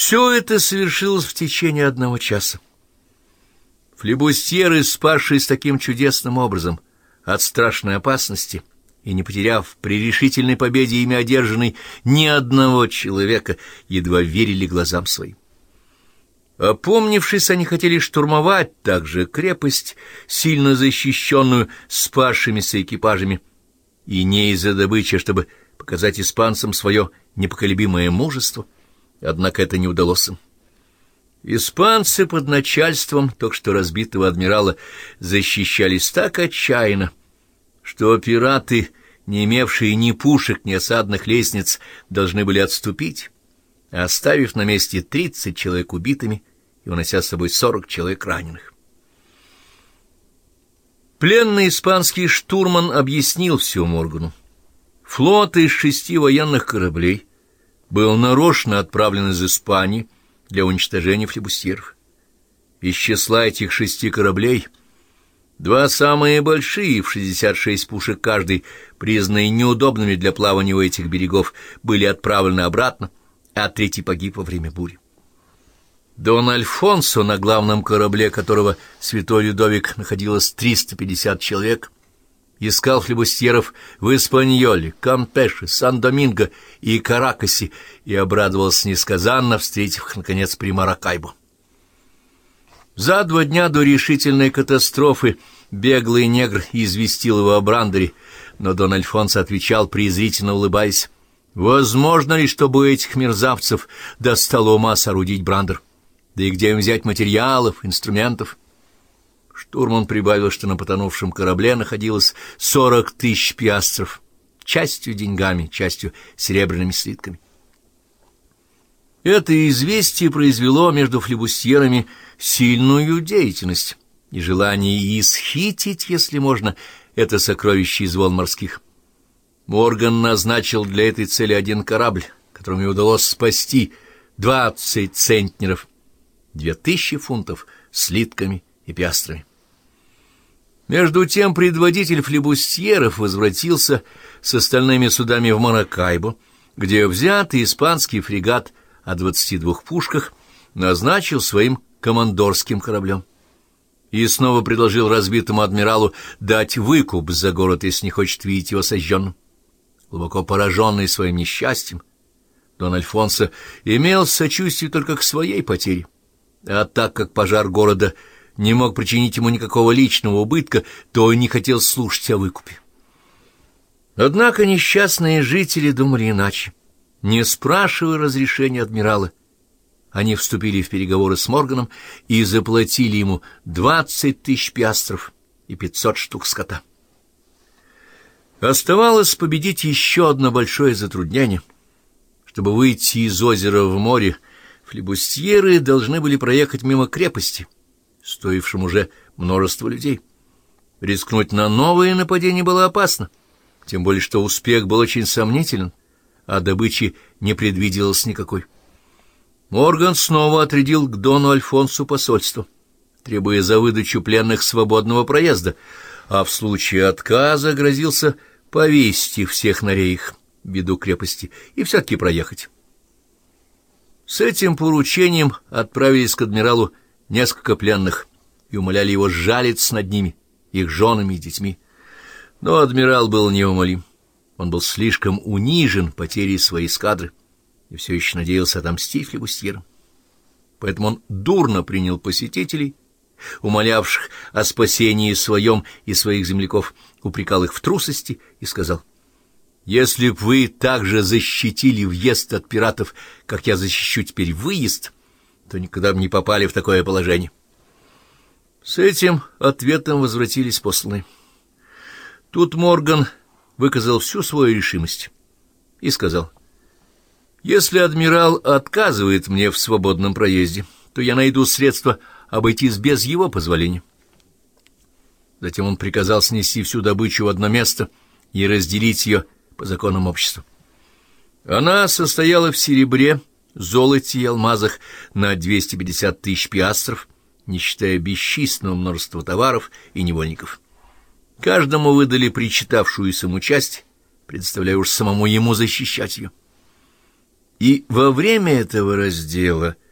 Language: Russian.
Все это совершилось в течение одного часа. Флебустьеры, спасшись таким чудесным образом от страшной опасности и не потеряв при решительной победе ими одержанной ни одного человека, едва верили глазам своим. Опомнившись, они хотели штурмовать также крепость, сильно защищенную спасшимися экипажами, и не из-за добычи, а чтобы показать испанцам свое непоколебимое мужество, однако это не удалось им. Испанцы под начальством только что разбитого адмирала защищались так отчаянно, что пираты, не имевшие ни пушек, ни осадных лестниц, должны были отступить, оставив на месте тридцать человек убитыми и унося с собой сорок человек раненых. Пленный испанский штурман объяснил все Моргану. Флот из шести военных кораблей был нарочно отправлен из Испании для уничтожения флебустьеров. Из числа этих шести кораблей два самые большие, в 66 пушек каждый, признанные неудобными для плавания у этих берегов, были отправлены обратно, а третий погиб во время бури. Дон Альфонсо, на главном корабле которого святой Людовик находилось 350 человек, искал флебустьеров в Испаньоле, Кампеше, Сан-Доминго и Каракасе и обрадовался несказанно, встретив их, наконец, при Маракайбо. За два дня до решительной катастрофы беглый негр известил его о Брандере, но Дон Альфонсо отвечал, презрительно улыбаясь, «Возможно ли, чтобы у этих мерзавцев достало ума соорудить Брандер?» Да и где им взять материалов, инструментов? Штурман прибавил, что на потонувшем корабле находилось сорок тысяч пиастров, частью деньгами, частью серебряными слитками. Это известие произвело между флебустьерами сильную деятельность и желание исхитить, если можно, это сокровище из волн морских. Морган назначил для этой цели один корабль, которому удалось спасти двадцать центнеров две тысячи фунтов слитками и пиастрами. Между тем предводитель флебустьеров возвратился с остальными судами в Маракайбо, где взятый испанский фрегат о двадцати двух пушках назначил своим командорским кораблем и снова предложил разбитому адмиралу дать выкуп за город, если не хочет видеть его сожженным. Глубоко пораженный своим несчастьем, Дон Альфонсо имел сочувствие только к своей потере. А так как пожар города не мог причинить ему никакого личного убытка, то и не хотел слушать о выкупе. Однако несчастные жители думали иначе. Не спрашивая разрешения адмирала, они вступили в переговоры с Морганом и заплатили ему двадцать тысяч пиастров и пятьсот штук скота. Оставалось победить еще одно большое затруднение. Чтобы выйти из озера в море, Флебустьеры должны были проехать мимо крепости, стоившим уже множество людей. Рискнуть на новое нападение было опасно, тем более что успех был очень сомнителен, а добычи не предвиделось никакой. Морган снова отрядил к Дону Альфонсу посольство, требуя за выдачу пленных свободного проезда, а в случае отказа грозился повесить их всех на рейх, беду крепости, и все-таки проехать. С этим поручением отправились к адмиралу несколько пленных и умоляли его жалиться над ними, их женами и детьми. Но адмирал был неумолим. Он был слишком унижен потерей своей эскадры и все еще надеялся отомстить флебустьерам. Поэтому он дурно принял посетителей, умолявших о спасении своем и своих земляков, упрекал их в трусости и сказал, если б вы также защитили въезд от пиратов, как я защищу теперь выезд, то никогда бы не попали в такое положение. С этим ответом возвратились посланы. Тут Морган выказал всю свою решимость и сказал, «Если адмирал отказывает мне в свободном проезде, то я найду средства обойтись без его позволения». Затем он приказал снести всю добычу в одно место и разделить ее по законам общества. Она состояла в серебре, золоте и алмазах на 250 тысяч пиастров, не считая бесчисленного множества товаров и невольников. Каждому выдали причитавшуюся ему часть, предоставляя уж самому ему защищать ее. И во время этого раздела —